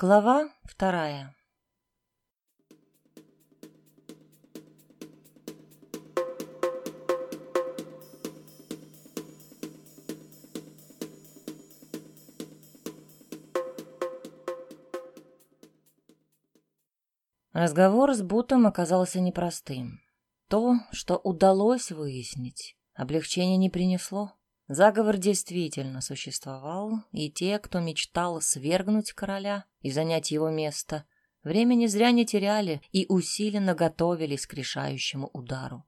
Глава вторая. Разговор с Бутом оказался непростым. То, что удалось выяснить, облегчения не принесло. Заговор действительно существовал, и те, кто мечтал свергнуть короля и занять его место, времени зря не теряли и усиленно готовились к решающему удару.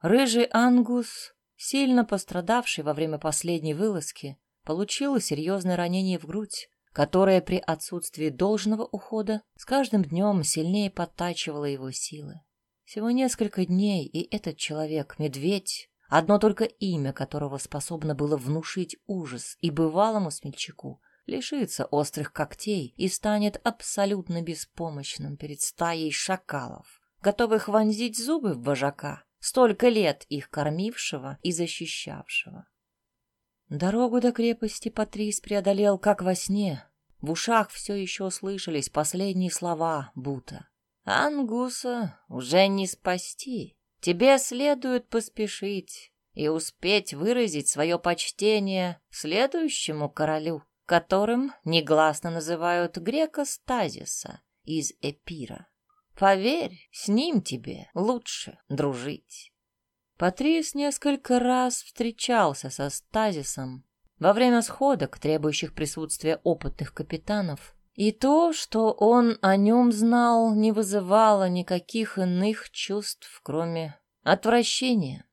Рыжий Ангус, сильно пострадавший во время последней вылазки, получил серьезное ранение в грудь, которое при отсутствии должного ухода с каждым днем сильнее подтачивало его силы. Всего несколько дней, и этот человек, медведь, одно только имя которого способно было внушить ужас и бывалому смельчаку, лишится острых когтей и станет абсолютно беспомощным перед стаей шакалов, готовых вонзить зубы в вожака, столько лет их кормившего и защищавшего. Дорогу до крепости Патрис преодолел как во сне. В ушах все еще слышались последние слова Бута. «Ангуса уже не спасти. Тебе следует поспешить и успеть выразить свое почтение следующему королю, которым негласно называют грека Стазиса из Эпира. Поверь, с ним тебе лучше дружить. Патрис несколько раз встречался со Стазисом во время сходок, требующих присутствия опытных капитанов, и то, что он о нем знал, не вызывало никаких иных чувств, кроме отвращения.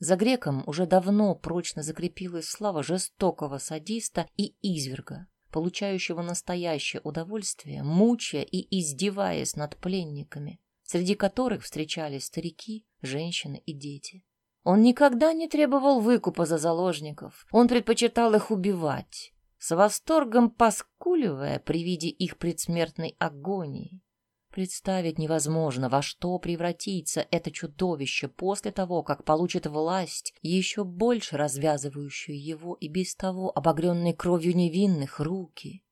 За греком уже давно прочно закрепилась слава жестокого садиста и изверга, получающего настоящее удовольствие, мучая и издеваясь над пленниками, среди которых встречались старики, женщины и дети. Он никогда не требовал выкупа за заложников, он предпочитал их убивать, с восторгом поскуливая при виде их предсмертной агонии. Представить невозможно, во что превратится это чудовище после того, как получит власть, еще больше развязывающую его и без того обогренной кровью невинных руки.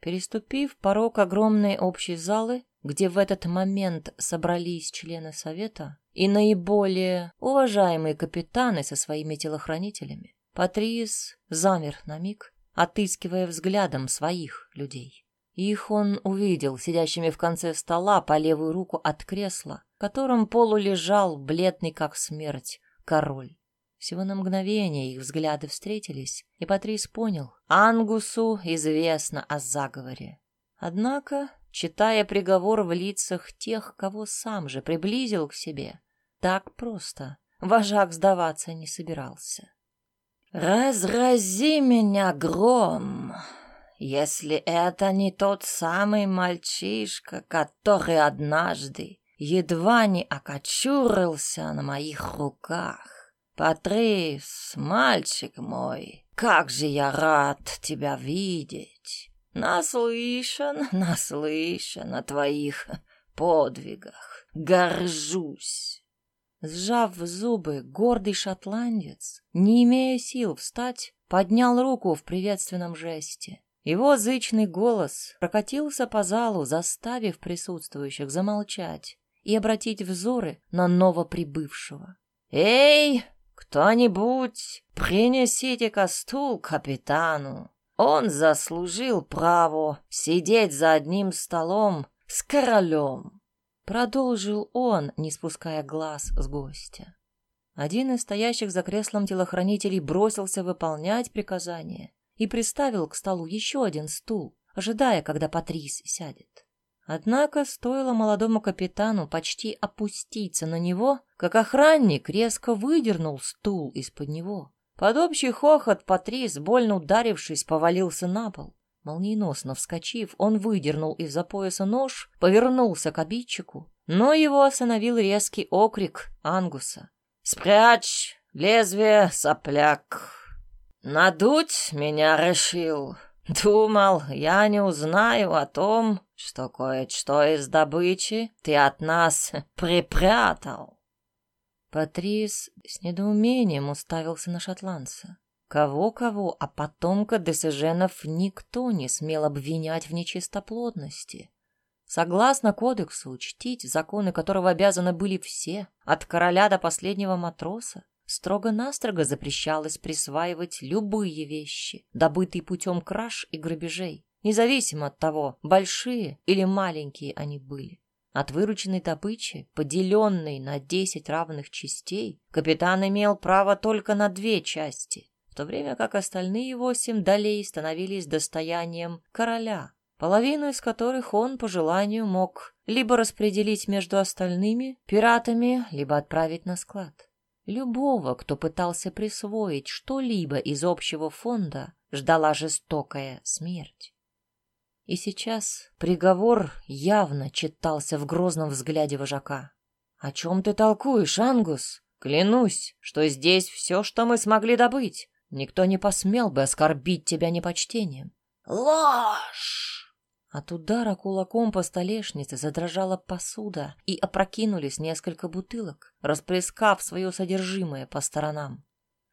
Переступив порог огромной общей залы, где в этот момент собрались члены совета и наиболее уважаемые капитаны со своими телохранителями, Патрис замер на миг, отыскивая взглядом своих людей. Их он увидел сидящими в конце стола по левую руку от кресла, в котором полу лежал, бледный как смерть, король. Всего на мгновение их взгляды встретились, и Патрис понял, Ангусу известно о заговоре. Однако, читая приговор в лицах тех, кого сам же приблизил к себе, так просто вожак сдаваться не собирался. «Разрази меня гром!» Если это не тот самый мальчишка, который однажды едва не окочурился на моих руках. Патрис, мальчик мой, как же я рад тебя видеть. Наслышан, наслышан о твоих подвигах. Горжусь. Сжав зубы, гордый шотландец, не имея сил встать, поднял руку в приветственном жесте. Его зычный голос прокатился по залу, заставив присутствующих замолчать и обратить взоры на новоприбывшего. «Эй, кто-нибудь, принесите-ка стул капитану. Он заслужил право сидеть за одним столом с королем», — продолжил он, не спуская глаз с гостя. Один из стоящих за креслом телохранителей бросился выполнять приказание, и приставил к столу еще один стул, ожидая, когда Патрис сядет. Однако стоило молодому капитану почти опуститься на него, как охранник резко выдернул стул из-под него. Под общий хохот Патрис, больно ударившись, повалился на пол. Молниеносно вскочив, он выдернул из-за пояса нож, повернулся к обидчику, но его остановил резкий окрик Ангуса. «Спрячь лезвие, сопляк!» Надуть меня решил. Думал, я не узнаю о том, что кое-что из добычи ты от нас припрятал. Патрис с недоумением уставился на шотландца. Кого-кого, а потомка Десеженов никто не смел обвинять в нечистоплотности. Согласно кодексу, чтить законы которого обязаны были все, от короля до последнего матроса, строго-настрого запрещалось присваивать любые вещи, добытые путем краж и грабежей, независимо от того, большие или маленькие они были. От вырученной добычи, поделенной на десять равных частей, капитан имел право только на две части, в то время как остальные восемь долей становились достоянием короля, половину из которых он по желанию мог либо распределить между остальными пиратами, либо отправить на склад. Любого, кто пытался присвоить что-либо из общего фонда, ждала жестокая смерть. И сейчас приговор явно читался в грозном взгляде вожака. «О чем ты толкуешь, Ангус? Клянусь, что здесь все, что мы смогли добыть. Никто не посмел бы оскорбить тебя непочтением». «Ложь!» От удара кулаком по столешнице задрожала посуда, и опрокинулись несколько бутылок, расплескав свое содержимое по сторонам.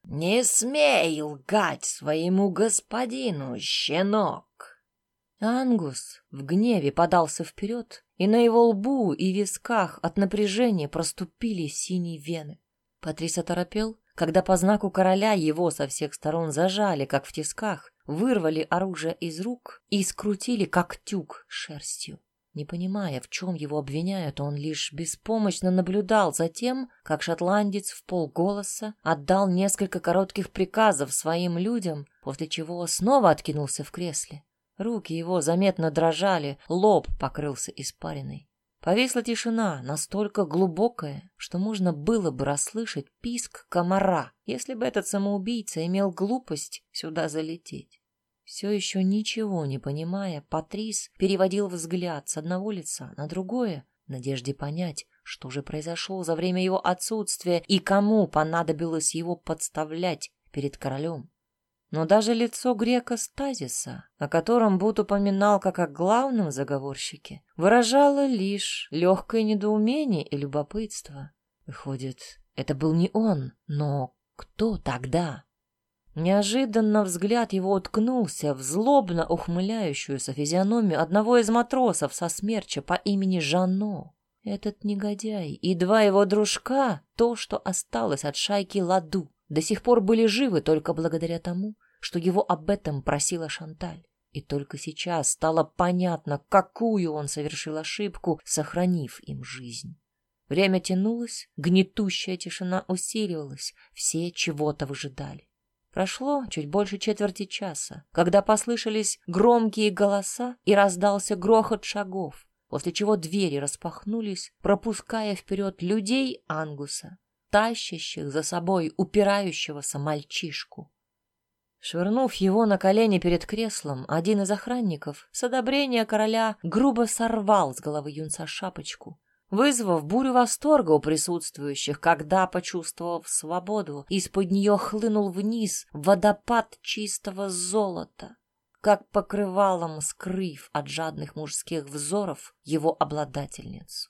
«Не смей лгать своему господину, щенок!» Ангус в гневе подался вперед, и на его лбу и висках от напряжения проступили синие вены. Патрис оторопел, когда по знаку короля его со всех сторон зажали, как в тисках, вырвали оружие из рук и скрутили, как тюк, шерстью. Не понимая, в чем его обвиняют, он лишь беспомощно наблюдал за тем, как шотландец в полголоса отдал несколько коротких приказов своим людям, после чего снова откинулся в кресле. Руки его заметно дрожали, лоб покрылся испариной. Повисла тишина, настолько глубокая, что можно было бы расслышать писк комара, если бы этот самоубийца имел глупость сюда залететь. Все еще ничего не понимая, Патрис переводил взгляд с одного лица на другое, в надежде понять, что же произошло за время его отсутствия и кому понадобилось его подставлять перед королем. Но даже лицо грека Стазиса, о котором Бут упоминал как о главном заговорщике, выражало лишь легкое недоумение и любопытство. Выходит, это был не он, но кто тогда? Неожиданно взгляд его уткнулся в злобно ухмыляющуюся физиономию одного из матросов со смерча по имени Жано. Этот негодяй и два его дружка, то, что осталось от шайки Ладу, до сих пор были живы только благодаря тому, что его об этом просила Шанталь. И только сейчас стало понятно, какую он совершил ошибку, сохранив им жизнь. Время тянулось, гнетущая тишина усиливалась, все чего-то выжидали. Прошло чуть больше четверти часа, когда послышались громкие голоса и раздался грохот шагов, после чего двери распахнулись, пропуская вперед людей Ангуса, тащащих за собой упирающегося мальчишку. Швырнув его на колени перед креслом, один из охранников с одобрения короля грубо сорвал с головы юнца шапочку, вызвав бурю восторга у присутствующих, когда, почувствовав свободу, из-под нее хлынул вниз водопад чистого золота, как покрывалом скрыв от жадных мужских взоров его обладательницу.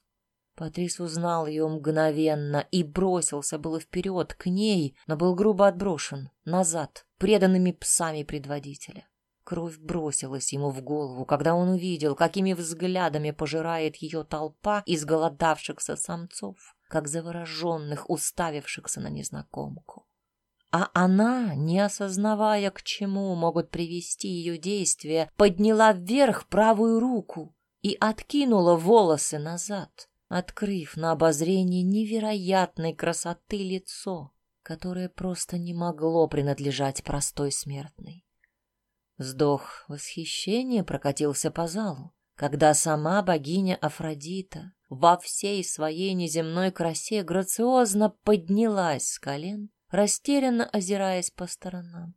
Патрис узнал ее мгновенно и бросился было вперед к ней, но был грубо отброшен назад преданными псами предводителя. Кровь бросилась ему в голову, когда он увидел, какими взглядами пожирает ее толпа изголодавшихся самцов, как завороженных, уставившихся на незнакомку. А она, не осознавая, к чему могут привести ее действия, подняла вверх правую руку и откинула волосы назад открыв на обозрение невероятной красоты лицо, которое просто не могло принадлежать простой смертной. Вздох восхищения прокатился по залу, когда сама богиня Афродита во всей своей неземной красе грациозно поднялась с колен, растерянно озираясь по сторонам.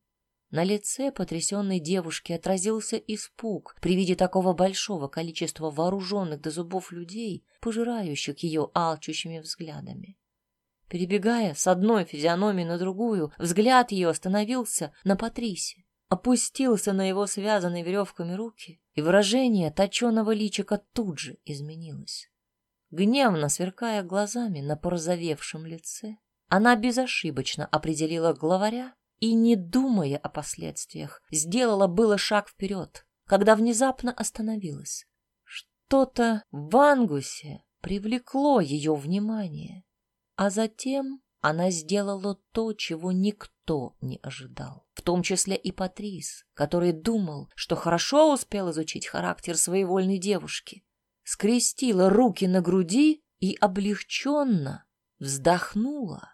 На лице потрясенной девушки отразился испуг при виде такого большого количества вооруженных до зубов людей, пожирающих ее алчущими взглядами. Перебегая с одной физиономии на другую, взгляд ее остановился на Патрисе, опустился на его связанные веревками руки, и выражение точеного личика тут же изменилось. Гневно сверкая глазами на порозовевшем лице, она безошибочно определила главаря и, не думая о последствиях, сделала было шаг вперед, когда внезапно остановилась. Что-то в Ангусе привлекло ее внимание, а затем она сделала то, чего никто не ожидал, в том числе и Патрис, который думал, что хорошо успел изучить характер своей вольной девушки. Скрестила руки на груди и облегченно вздохнула.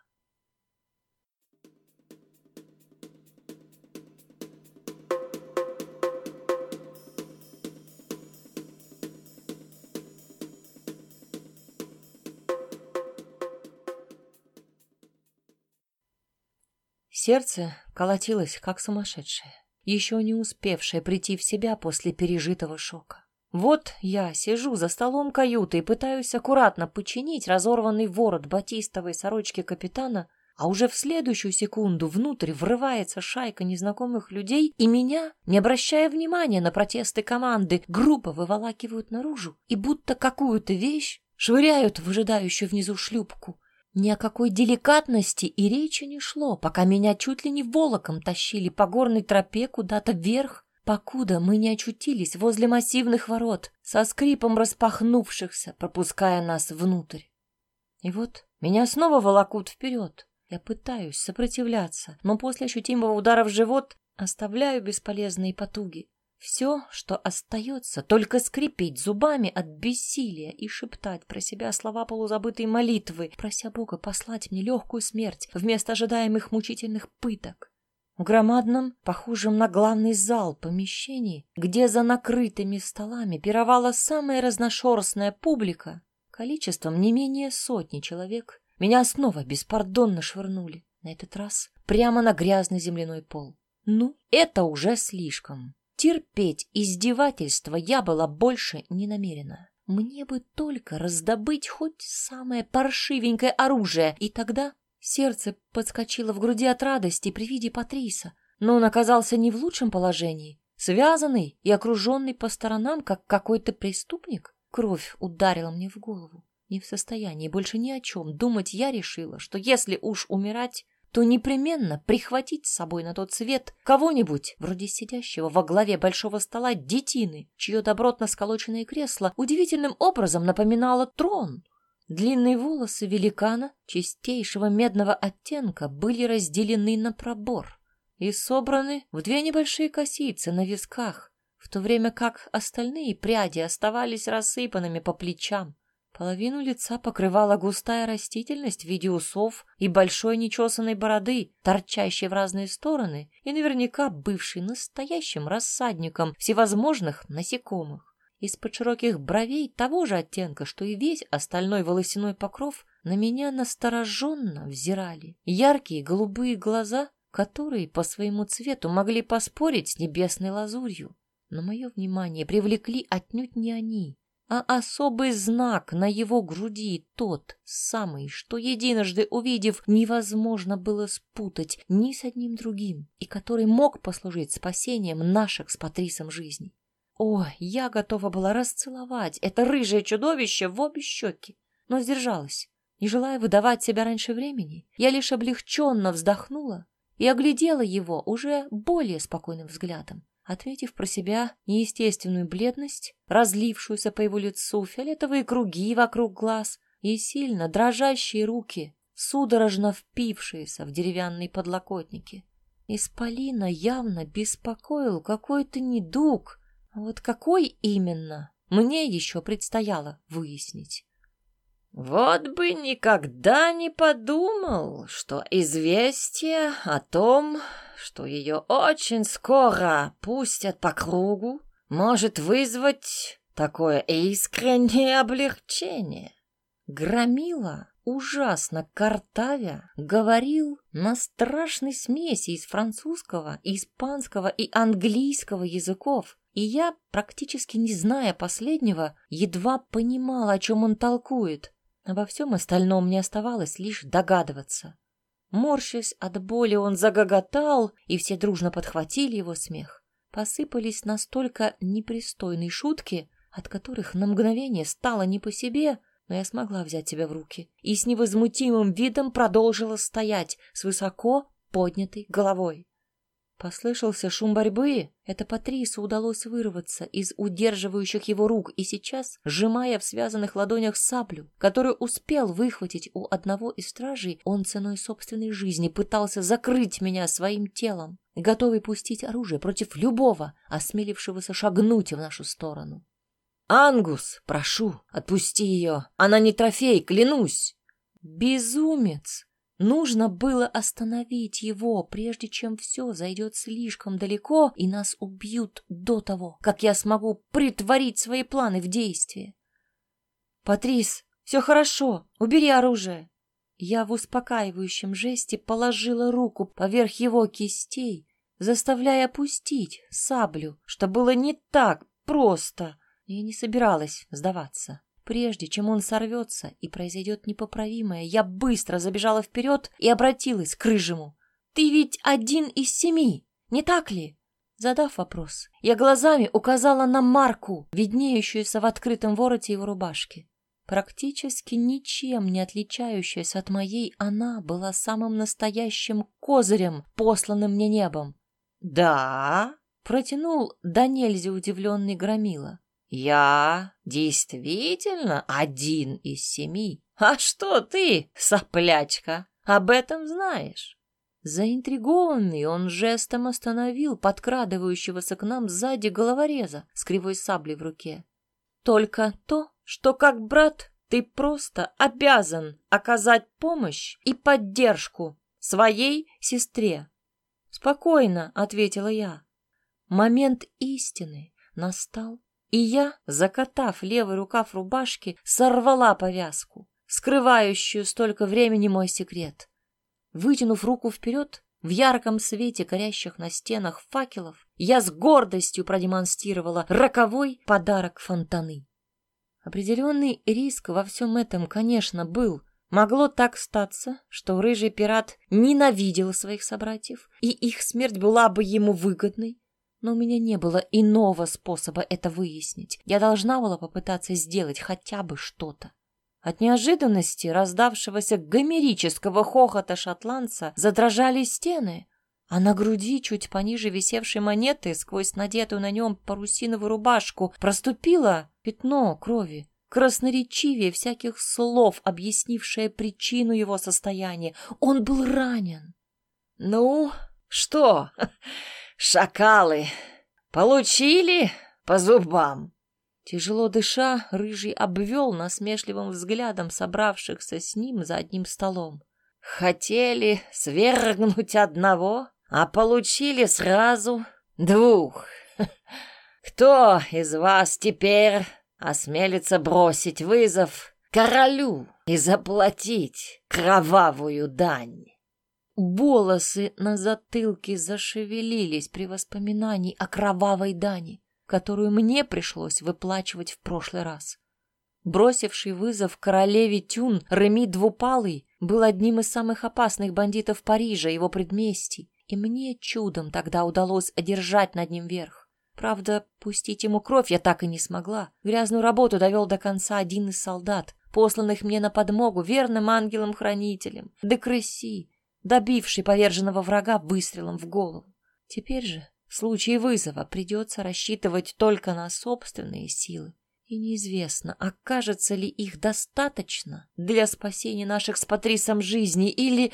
Сердце колотилось, как сумасшедшее, еще не успевшее прийти в себя после пережитого шока. Вот я сижу за столом каюты и пытаюсь аккуратно починить разорванный ворот батистовой сорочки капитана, а уже в следующую секунду внутрь врывается шайка незнакомых людей, и меня, не обращая внимания на протесты команды, грубо выволакивают наружу и будто какую-то вещь швыряют в ожидающую внизу шлюпку. Ни о какой деликатности и речи не шло, пока меня чуть ли не волоком тащили по горной тропе куда-то вверх, покуда мы не очутились возле массивных ворот, со скрипом распахнувшихся, пропуская нас внутрь. И вот меня снова волокут вперед. Я пытаюсь сопротивляться, но после ощутимого удара в живот оставляю бесполезные потуги. Все, что остается, только скрипеть зубами от бессилия и шептать про себя слова полузабытой молитвы, прося Бога послать мне легкую смерть вместо ожидаемых мучительных пыток. В громадном, похожем на главный зал помещении, где за накрытыми столами пировала самая разношерстная публика, количеством не менее сотни человек, меня снова беспардонно швырнули, на этот раз прямо на грязный земляной пол. Ну, это уже слишком. Терпеть издевательства я была больше не намерена. Мне бы только раздобыть хоть самое паршивенькое оружие, и тогда сердце подскочило в груди от радости при виде Патриса. Но он оказался не в лучшем положении, связанный и окруженный по сторонам, как какой-то преступник. Кровь ударила мне в голову. Не в состоянии больше ни о чем думать я решила, что если уж умирать, то непременно прихватить с собой на тот свет кого-нибудь, вроде сидящего во главе большого стола детины, чье добротно сколоченное кресло удивительным образом напоминало трон. Длинные волосы великана чистейшего медного оттенка были разделены на пробор и собраны в две небольшие косицы на висках, в то время как остальные пряди оставались рассыпанными по плечам. Половину лица покрывала густая растительность в виде усов и большой нечесанной бороды, торчащей в разные стороны и наверняка бывшей настоящим рассадником всевозможных насекомых. Из-под широких бровей того же оттенка, что и весь остальной волосяной покров, на меня настороженно взирали яркие голубые глаза, которые по своему цвету могли поспорить с небесной лазурью. Но мое внимание привлекли отнюдь не они, а особый знак на его груди, тот самый, что единожды увидев, невозможно было спутать ни с одним другим, и который мог послужить спасением наших с Патрисом жизней. О, я готова была расцеловать это рыжее чудовище в обе щеки, но сдержалась. Не желая выдавать себя раньше времени, я лишь облегченно вздохнула и оглядела его уже более спокойным взглядом отметив про себя неестественную бледность, разлившуюся по его лицу, фиолетовые круги вокруг глаз и сильно дрожащие руки, судорожно впившиеся в деревянные подлокотники. Исполина явно беспокоил какой-то недуг, а вот какой именно, мне еще предстояло выяснить. Вот бы никогда не подумал, что известие о том, что ее очень скоро пустят по кругу, может вызвать такое искреннее облегчение. Громила, ужасно картавя, говорил на страшной смеси из французского, испанского и английского языков, и я, практически не зная последнего, едва понимала, о чем он толкует. Обо всем остальном мне оставалось лишь догадываться. Морщась от боли, он загоготал, и все дружно подхватили его смех. Посыпались настолько непристойные шутки, от которых на мгновение стало не по себе, но я смогла взять себя в руки и с невозмутимым видом продолжила стоять с высоко поднятой головой. Послышался шум борьбы. Это Патрису удалось вырваться из удерживающих его рук и сейчас, сжимая в связанных ладонях саблю, которую успел выхватить у одного из стражей, он ценой собственной жизни пытался закрыть меня своим телом, готовый пустить оружие против любого, осмелившегося шагнуть в нашу сторону. «Ангус, прошу, отпусти ее! Она не трофей, клянусь!» «Безумец!» Нужно было остановить его, прежде чем все зайдет слишком далеко, и нас убьют до того, как я смогу притворить свои планы в действие. «Патрис, все хорошо, убери оружие!» Я в успокаивающем жесте положила руку поверх его кистей, заставляя опустить саблю, что было не так просто. Я не собиралась сдаваться. Прежде чем он сорвется и произойдет непоправимое, я быстро забежала вперед и обратилась к Рыжему. «Ты ведь один из семи, не так ли?» Задав вопрос, я глазами указала на марку, виднеющуюся в открытом вороте его рубашки. Практически ничем не отличающаяся от моей, она была самым настоящим козырем, посланным мне небом. «Да?» — протянул нельзя удивленный Громила. Я действительно один из семи. А что ты, соплячка, об этом знаешь? Заинтригованный, он жестом остановил подкрадывающегося к нам сзади головореза с кривой саблей в руке. Только то, что как брат ты просто обязан оказать помощь и поддержку своей сестре. Спокойно, ответила я. Момент истины настал и я, закатав левый рукав рубашки, сорвала повязку, скрывающую столько времени мой секрет. Вытянув руку вперед, в ярком свете горящих на стенах факелов, я с гордостью продемонстрировала роковой подарок фонтаны. Определенный риск во всем этом, конечно, был. Могло так статься, что рыжий пират ненавидел своих собратьев, и их смерть была бы ему выгодной, но у меня не было иного способа это выяснить. Я должна была попытаться сделать хотя бы что-то. От неожиданности раздавшегося гомерического хохота шотландца задрожали стены, а на груди, чуть пониже висевшей монеты, сквозь надетую на нем парусиновую рубашку, проступило пятно крови, красноречивее всяких слов, объяснившее причину его состояния. Он был ранен. «Ну, что?» Шакалы получили по зубам. Тяжело дыша, Рыжий обвел насмешливым взглядом собравшихся с ним за одним столом. Хотели свергнуть одного, а получили сразу двух. Кто из вас теперь осмелится бросить вызов королю и заплатить кровавую дань? Волосы на затылке зашевелились при воспоминании о кровавой дани, которую мне пришлось выплачивать в прошлый раз. Бросивший вызов королеве Тюн Реми Двупалый был одним из самых опасных бандитов Парижа, его предместий, и мне чудом тогда удалось одержать над ним верх. Правда, пустить ему кровь я так и не смогла. Грязную работу довел до конца один из солдат, посланных мне на подмогу верным ангелом-хранителем, Декреси, добивший поверженного врага выстрелом в голову. Теперь же, в случае вызова, придется рассчитывать только на собственные силы. И неизвестно, окажется ли их достаточно для спасения наших с Патрисом жизней или...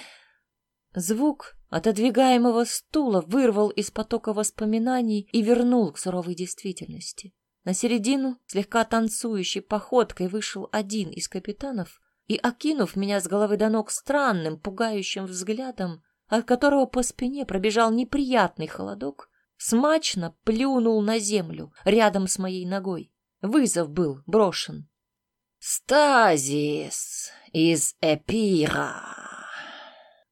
Звук отодвигаемого стула вырвал из потока воспоминаний и вернул к суровой действительности. На середину, слегка танцующей походкой, вышел один из капитанов и, окинув меня с головы до ног странным, пугающим взглядом, от которого по спине пробежал неприятный холодок, смачно плюнул на землю рядом с моей ногой. Вызов был брошен. «Стазис из Эпира!»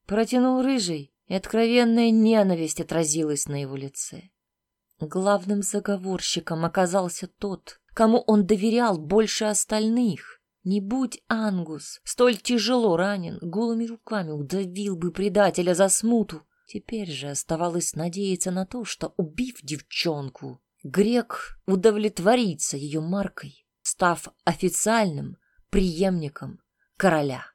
Протянул рыжий, и откровенная ненависть отразилась на его лице. Главным заговорщиком оказался тот, кому он доверял больше остальных — не будь Ангус столь тяжело ранен, голыми руками удавил бы предателя за смуту. Теперь же оставалось надеяться на то, что, убив девчонку, грек удовлетворится ее маркой, став официальным преемником короля.